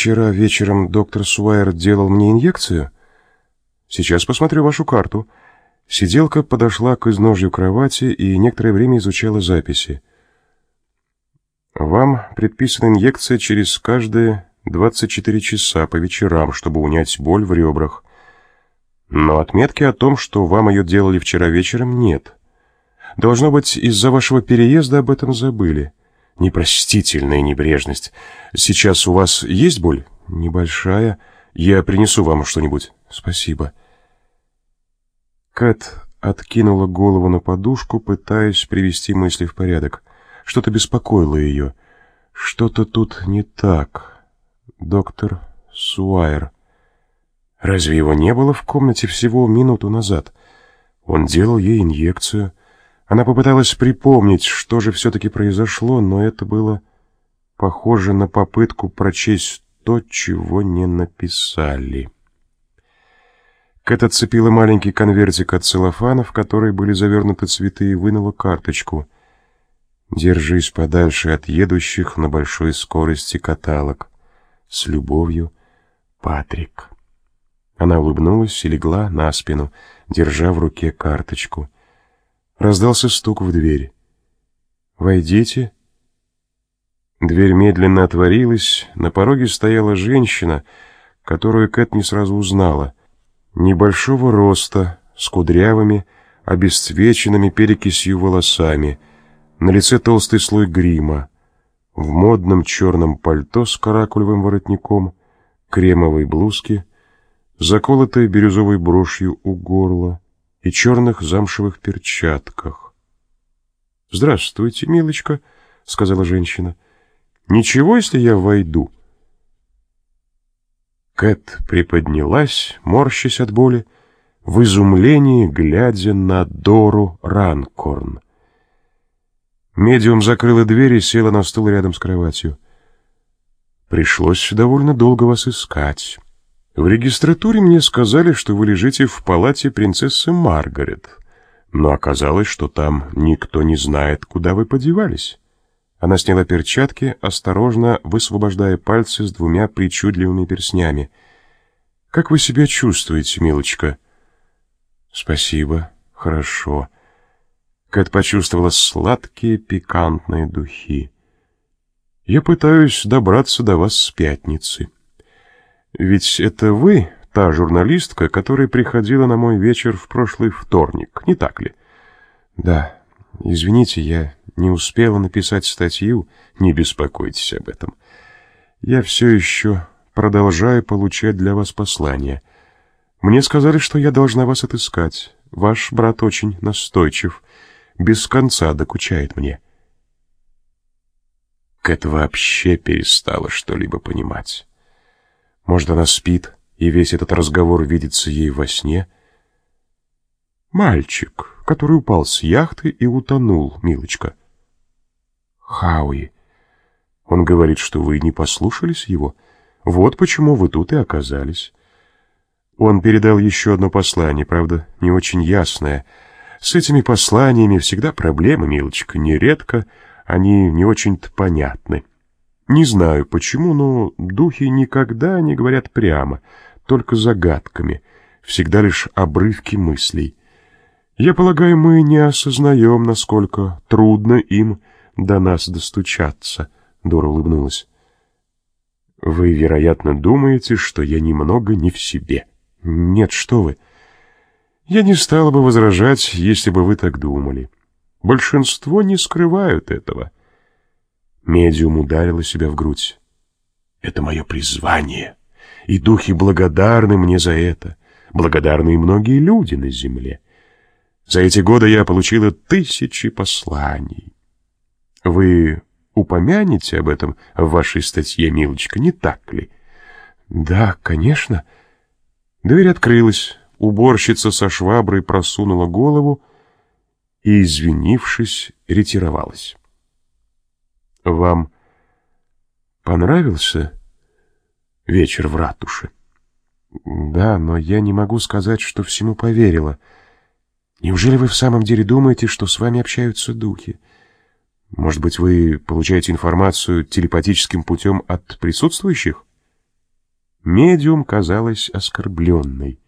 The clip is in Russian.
вчера вечером доктор Суайер делал мне инъекцию? Сейчас посмотрю вашу карту. Сиделка подошла к изножью кровати и некоторое время изучала записи. Вам предписана инъекция через каждые 24 часа по вечерам, чтобы унять боль в ребрах. Но отметки о том, что вам ее делали вчера вечером, нет. Должно быть, из-за вашего переезда об этом забыли. Непростительная небрежность. Сейчас у вас есть боль? Небольшая. Я принесу вам что-нибудь. Спасибо. Кэт откинула голову на подушку, пытаясь привести мысли в порядок. Что-то беспокоило ее. Что-то тут не так. Доктор Суайер. Разве его не было в комнате всего минуту назад? Он делал ей инъекцию. Она попыталась припомнить, что же все-таки произошло, но это было похоже на попытку прочесть то, чего не написали. Кэт отцепила маленький конвертик от целлофана, в который были завернуты цветы, и вынула карточку. «Держись подальше от едущих на большой скорости каталог. С любовью, Патрик». Она улыбнулась и легла на спину, держа в руке карточку. Раздался стук в дверь. «Войдите». Дверь медленно отворилась, на пороге стояла женщина, которую Кэт не сразу узнала. Небольшого роста, с кудрявыми, обесцвеченными перекисью волосами, на лице толстый слой грима, в модном черном пальто с каракулевым воротником, кремовой блузке — заколотая бирюзовой брошью у горла и черных замшевых перчатках. «Здравствуйте, милочка», — сказала женщина. «Ничего, если я войду?» Кэт приподнялась, морщась от боли, в изумлении глядя на Дору Ранкорн. Медиум закрыла дверь и села на стул рядом с кроватью. «Пришлось довольно долго вас искать». В регистратуре мне сказали, что вы лежите в палате принцессы Маргарет, но оказалось, что там никто не знает, куда вы подевались. Она сняла перчатки, осторожно высвобождая пальцы с двумя причудливыми перстнями. Как вы себя чувствуете, милочка? Спасибо, хорошо. Кэт почувствовала сладкие пикантные духи. Я пытаюсь добраться до вас с пятницы. Ведь это вы, та журналистка, которая приходила на мой вечер в прошлый вторник, не так ли? Да. Извините, я не успела написать статью, не беспокойтесь об этом. Я все еще продолжаю получать для вас послания. Мне сказали, что я должна вас отыскать. Ваш брат очень настойчив, без конца докучает мне. Кэт вообще перестала что-либо понимать. Может, она спит, и весь этот разговор видится ей во сне? Мальчик, который упал с яхты и утонул, милочка. Хауи. Он говорит, что вы не послушались его. Вот почему вы тут и оказались. Он передал еще одно послание, правда, не очень ясное. С этими посланиями всегда проблемы, милочка, нередко они не очень-то понятны. Не знаю почему, но духи никогда не говорят прямо, только загадками, всегда лишь обрывки мыслей. Я полагаю, мы не осознаем, насколько трудно им до нас достучаться, — Дора улыбнулась. Вы, вероятно, думаете, что я немного не в себе. Нет, что вы. Я не стала бы возражать, если бы вы так думали. Большинство не скрывают этого. — Медиум ударила себя в грудь. «Это мое призвание, и духи благодарны мне за это, благодарны и многие люди на земле. За эти годы я получила тысячи посланий. Вы упомянете об этом в вашей статье, милочка, не так ли?» «Да, конечно». Дверь открылась, уборщица со шваброй просунула голову и, извинившись, ретировалась. Вам понравился вечер в ратуше? Да, но я не могу сказать, что всему поверила. Неужели вы в самом деле думаете, что с вами общаются духи? Может быть, вы получаете информацию телепатическим путем от присутствующих? Медиум казалась оскорбленной.